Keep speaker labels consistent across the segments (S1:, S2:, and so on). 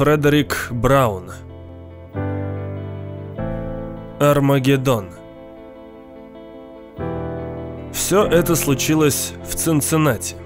S1: Фредерик Браун Армагеддон Все это случилось в Цинциннати.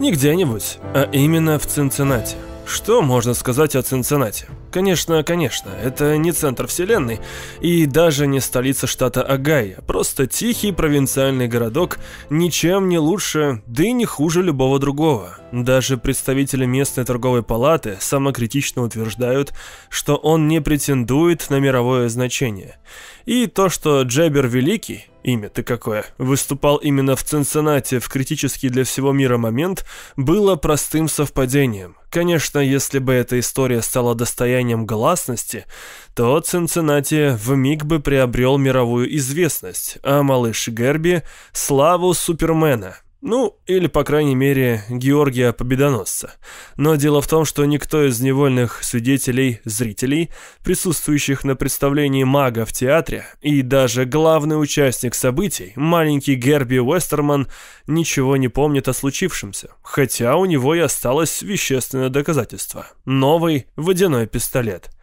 S1: Не где-нибудь, а именно в Цинциннати. Что можно сказать о Цинциннати? Конечно, конечно, это не центр вселенной и даже не столица штата Огайо, просто тихий провинциальный городок, ничем не лучше, да и не хуже любого другого. Даже представители местной торговой палаты самокритично утверждают, что он не претендует на мировое значение. И то, что Джебер Великий, имя-то какое, выступал именно в Цинциннате в критический для всего мира момент, было простым совпадением. Конечно, если бы эта история стала достоянием гласности, то Цинциннати вмиг бы приобрел мировую известность, а малыш Герби – славу Супермена – ну, или, по крайней мере, Георгия Победоносца. Но дело в том, что никто из невольных свидетелей, зрителей, присутствующих на представлении мага в театре, и даже главный участник событий, маленький Герби Уэстерман, ничего не помнит о случившемся, хотя у него и осталось вещественное доказательство – новый водяной пистолет –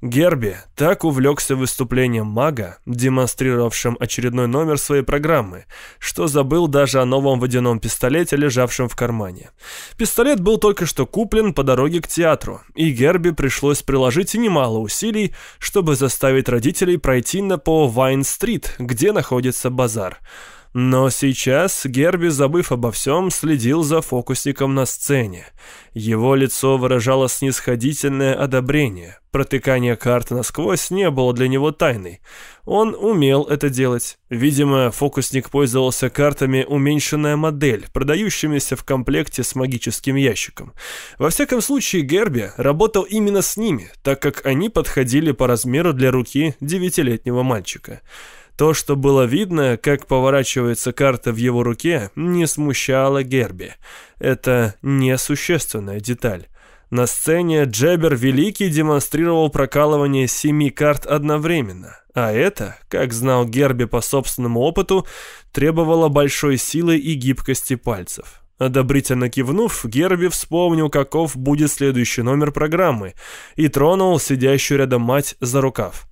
S1: Герби так увлекся выступлением мага, демонстрировавшим очередной номер своей программы, что забыл даже о новом водяном пистолете, лежавшем в кармане. Пистолет был только что куплен по дороге к театру, и Герби пришлось приложить немало усилий, чтобы заставить родителей пройти на по Вайн-стрит, где находится базар. Но сейчас Герби, забыв обо всем, следил за фокусником на сцене. Его лицо выражало снисходительное одобрение. Протыкание карт насквозь не было для него тайной. Он умел это делать. Видимо, фокусник пользовался картами «Уменьшенная модель», продающимися в комплекте с магическим ящиком. Во всяком случае, Герби работал именно с ними, так как они подходили по размеру для руки девятилетнего мальчика. То, что было видно, как поворачивается карта в его руке, не смущало Герби. Это несущественная деталь. На сцене Джебер Великий демонстрировал прокалывание семи карт одновременно, а это, как знал Герби по собственному опыту, требовало большой силы и гибкости пальцев. Одобрительно кивнув, Герби вспомнил, каков будет следующий номер программы, и тронул сидящую рядом мать за рукав.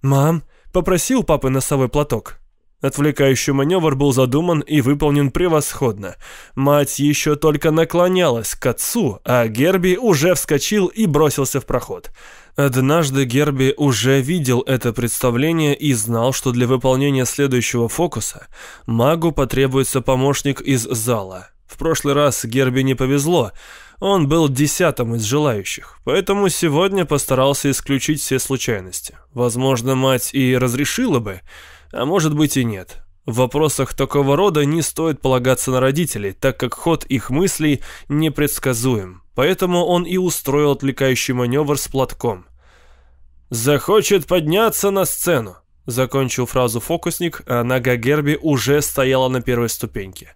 S1: «Мам, Попросил папы носовой платок. Отвлекающий маневр был задуман и выполнен превосходно. Мать еще только наклонялась к отцу, а Герби уже вскочил и бросился в проход. Однажды Герби уже видел это представление и знал, что для выполнения следующего фокуса магу потребуется помощник из зала. В прошлый раз Герби не повезло, он был десятым из желающих, поэтому сегодня постарался исключить все случайности. Возможно, мать и разрешила бы, а может быть и нет. В вопросах такого рода не стоит полагаться на родителей, так как ход их мыслей непредсказуем. Поэтому он и устроил отвлекающий маневр с платком. «Захочет подняться на сцену», — закончил фразу фокусник, а нога Герби уже стояла на первой ступеньке.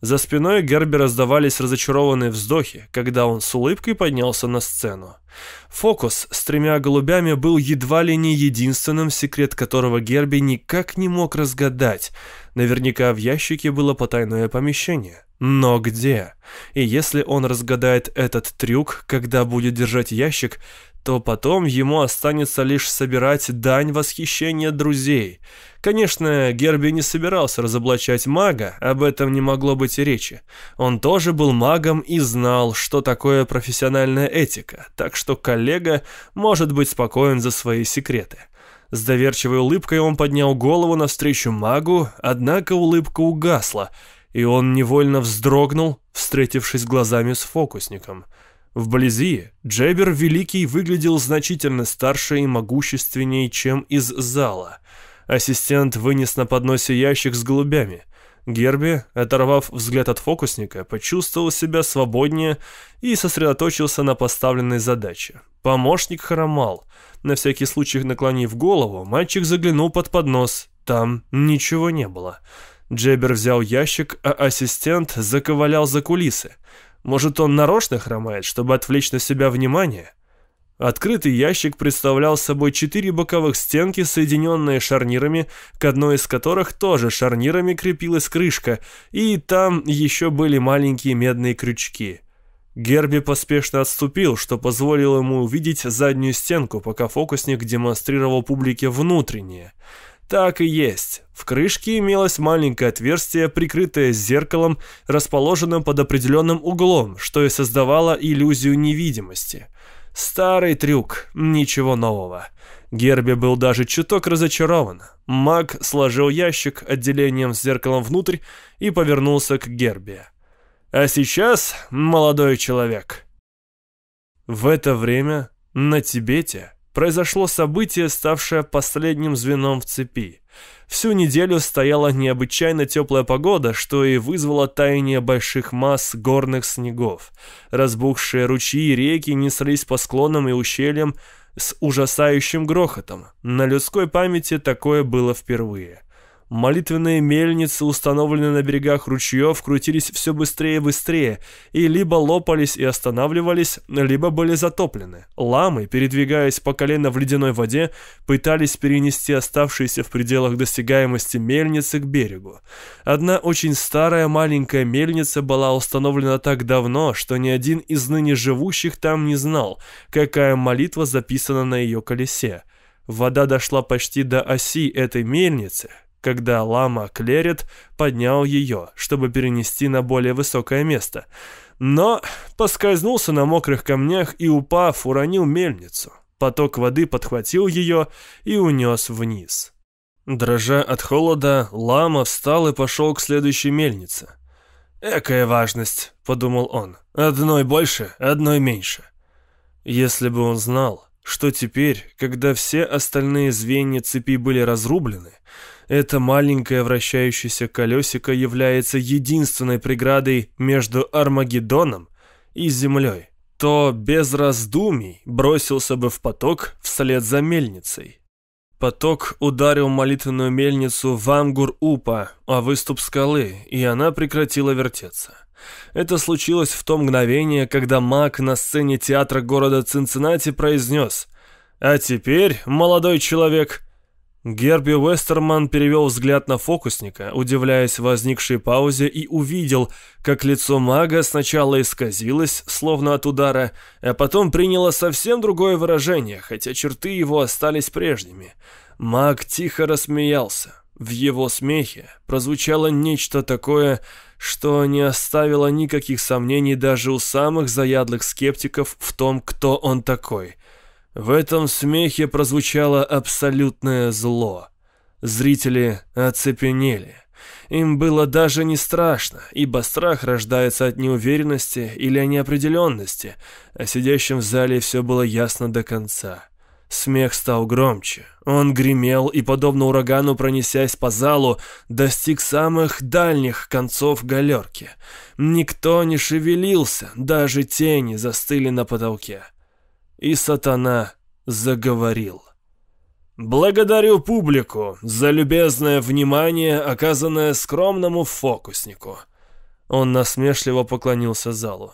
S1: За спиной Герби раздавались разочарованные вздохи, когда он с улыбкой поднялся на сцену. Фокус с тремя голубями был едва ли не единственным, секрет которого Герби никак не мог разгадать. Наверняка в ящике было потайное помещение. Но где? И если он разгадает этот трюк, когда будет держать ящик, то потом ему останется лишь собирать дань восхищения друзей. Конечно, Герби не собирался разоблачать мага, об этом не могло быть и речи. Он тоже был магом и знал, что такое профессиональная этика, так что коллега может быть спокоен за свои секреты. С доверчивой улыбкой он поднял голову навстречу магу, однако улыбка угасла, и он невольно вздрогнул, встретившись глазами с фокусником – Вблизи Джебер Великий выглядел значительно старше и могущественнее, чем из зала. Ассистент вынес на подносе ящик с голубями. Герби, оторвав взгляд от фокусника, почувствовал себя свободнее и сосредоточился на поставленной задаче. Помощник хромал. На всякий случай наклонив голову, мальчик заглянул под поднос. Там ничего не было. Джебер взял ящик, а ассистент заковылял за кулисы. Может, он нарочно хромает, чтобы отвлечь на себя внимание? Открытый ящик представлял собой четыре боковых стенки, соединенные шарнирами, к одной из которых тоже шарнирами крепилась крышка, и там еще были маленькие медные крючки. Герби поспешно отступил, что позволило ему увидеть заднюю стенку, пока фокусник демонстрировал публике внутреннее. Так и есть. В крышке имелось маленькое отверстие, прикрытое зеркалом, расположенным под определенным углом, что и создавало иллюзию невидимости. Старый трюк, ничего нового. Герби был даже чуток разочарован. Маг сложил ящик отделением с зеркалом внутрь и повернулся к Герби. А сейчас, молодой человек. В это время на Тибете произошло событие, ставшее последним звеном в цепи. Всю неделю стояла необычайно теплая погода, что и вызвало таяние больших масс горных снегов. Разбухшие ручьи и реки неслись по склонам и ущельям с ужасающим грохотом. На людской памяти такое было впервые. Молитвенные мельницы, установленные на берегах ручьев, крутились все быстрее и быстрее, и либо лопались и останавливались, либо были затоплены. Ламы, передвигаясь по колено в ледяной воде, пытались перенести оставшиеся в пределах досягаемости мельницы к берегу. Одна очень старая маленькая мельница была установлена так давно, что ни один из ныне живущих там не знал, какая молитва записана на ее колесе. Вода дошла почти до оси этой мельницы, когда лама Клерет поднял ее, чтобы перенести на более высокое место. Но поскользнулся на мокрых камнях и, упав, уронил мельницу. Поток воды подхватил ее и унес вниз. Дрожа от холода, лама встал и пошел к следующей мельнице. «Экая важность», — подумал он, — «одной больше, одной меньше». Если бы он знал, что теперь, когда все остальные звенья цепи были разрублены, это маленькое вращающееся колесико является единственной преградой между Армагеддоном и Землей, то без раздумий бросился бы в поток вслед за мельницей. Поток ударил молитвенную мельницу в Амгур-Упа, а выступ скалы, и она прекратила вертеться. Это случилось в то мгновение, когда маг на сцене театра города Цинциннати произнес «А теперь, молодой человек, Герби Уэстерман перевел взгляд на фокусника, удивляясь возникшей паузе, и увидел, как лицо мага сначала исказилось, словно от удара, а потом приняло совсем другое выражение, хотя черты его остались прежними. Маг тихо рассмеялся. В его смехе прозвучало нечто такое, что не оставило никаких сомнений даже у самых заядлых скептиков в том, кто он такой – в этом смехе прозвучало абсолютное зло. Зрители оцепенели. Им было даже не страшно, ибо страх рождается от неуверенности или неопределенности, а сидящим в зале все было ясно до конца. Смех стал громче. Он гремел и, подобно урагану, пронесясь по залу, достиг самых дальних концов галерки. Никто не шевелился, даже тени застыли на потолке и сатана заговорил. «Благодарю публику за любезное внимание, оказанное скромному фокуснику». Он насмешливо поклонился залу.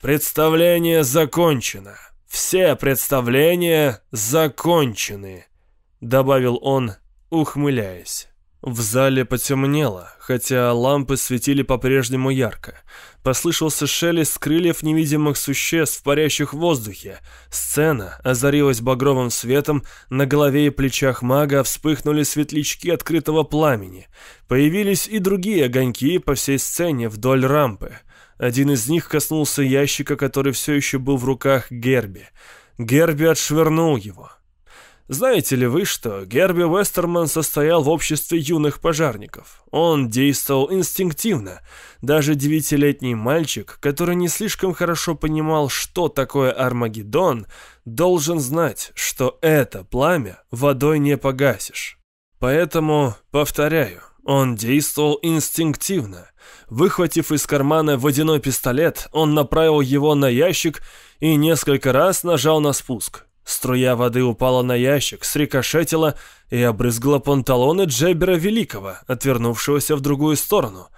S1: «Представление закончено. Все представления закончены», — добавил он, ухмыляясь. В зале потемнело, хотя лампы светили по-прежнему ярко. Послышался шелест крыльев невидимых существ, парящих в воздухе. Сцена озарилась багровым светом, на голове и плечах мага вспыхнули светлячки открытого пламени. Появились и другие огоньки по всей сцене вдоль рампы. Один из них коснулся ящика, который все еще был в руках Герби. Герби отшвырнул его. Знаете ли вы, что Герби Вестерман состоял в обществе юных пожарников? Он действовал инстинктивно. Даже девятилетний мальчик, который не слишком хорошо понимал, что такое Армагеддон, должен знать, что это пламя водой не погасишь. Поэтому, повторяю, он действовал инстинктивно. Выхватив из кармана водяной пистолет, он направил его на ящик и несколько раз нажал на спуск. Струя воды упала на ящик, срикошетила и обрызгала панталоны Джебера Великого, отвернувшегося в другую сторону.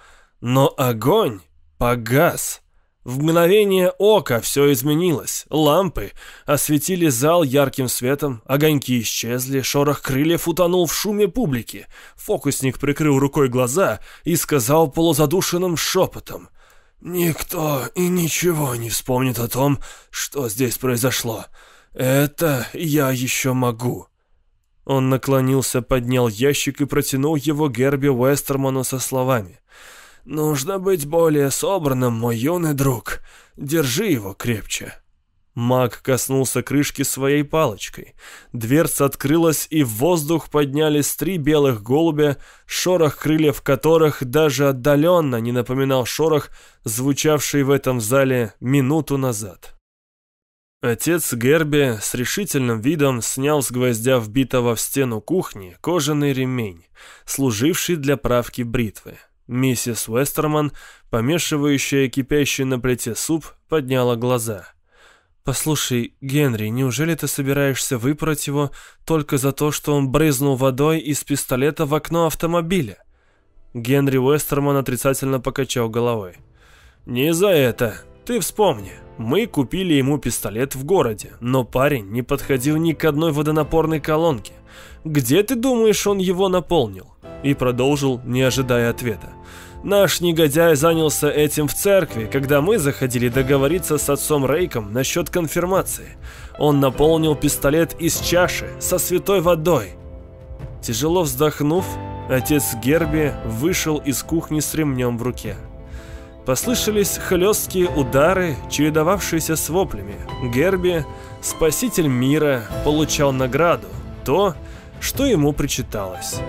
S1: Но огонь погас. В мгновение ока все изменилось. Лампы осветили зал ярким светом, огоньки исчезли, шорох крыльев утонул в шуме публики. Фокусник прикрыл рукой глаза и сказал полузадушенным шепотом. Никто и ничего не вспомнит о том, что здесь произошло. Это я еще могу». Он наклонился, поднял ящик и протянул его Герби Уэстерману со словами. «Нужно быть более собранным, мой юный друг. Держи его крепче». Маг коснулся крышки своей палочкой. Дверца открылась, и в воздух поднялись три белых голубя, шорох крыльев которых даже отдаленно не напоминал шорох, звучавший в этом зале минуту назад. Отец Герби с решительным видом снял с гвоздя вбитого в стену кухни кожаный ремень, служивший для правки бритвы. Миссис Уэстерман, помешивающая кипящий на плите суп, подняла глаза – «Послушай, Генри, неужели ты собираешься выпороть его только за то, что он брызнул водой из пистолета в окно автомобиля?» Генри Уэстерман отрицательно покачал головой. «Не за это. Ты вспомни. Мы купили ему пистолет в городе, но парень не подходил ни к одной водонапорной колонке. Где, ты думаешь, он его наполнил?» И продолжил, не ожидая ответа. Наш негодяй занялся этим в церкви, когда мы заходили договориться с отцом Рейком насчет конфирмации. Он наполнил пистолет из чаши со святой водой. Тяжело вздохнув, отец Герби вышел из кухни с ремнем в руке. Послышались хлесткие удары, чередовавшиеся с воплями. Герби, спаситель мира, получал награду, то, что ему причиталось.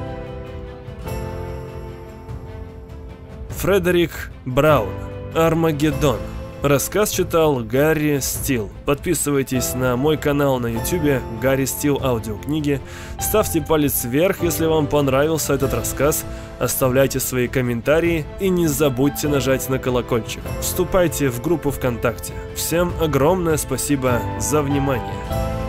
S1: Фредерик Браун. Армагеддон. Рассказ читал Гарри Стил. Подписывайтесь на мой канал на YouTube Гарри Стил аудиокниги. Ставьте палец вверх, если вам понравился этот рассказ. Оставляйте свои комментарии и не забудьте нажать на колокольчик. Вступайте в группу ВКонтакте. Всем огромное спасибо за внимание.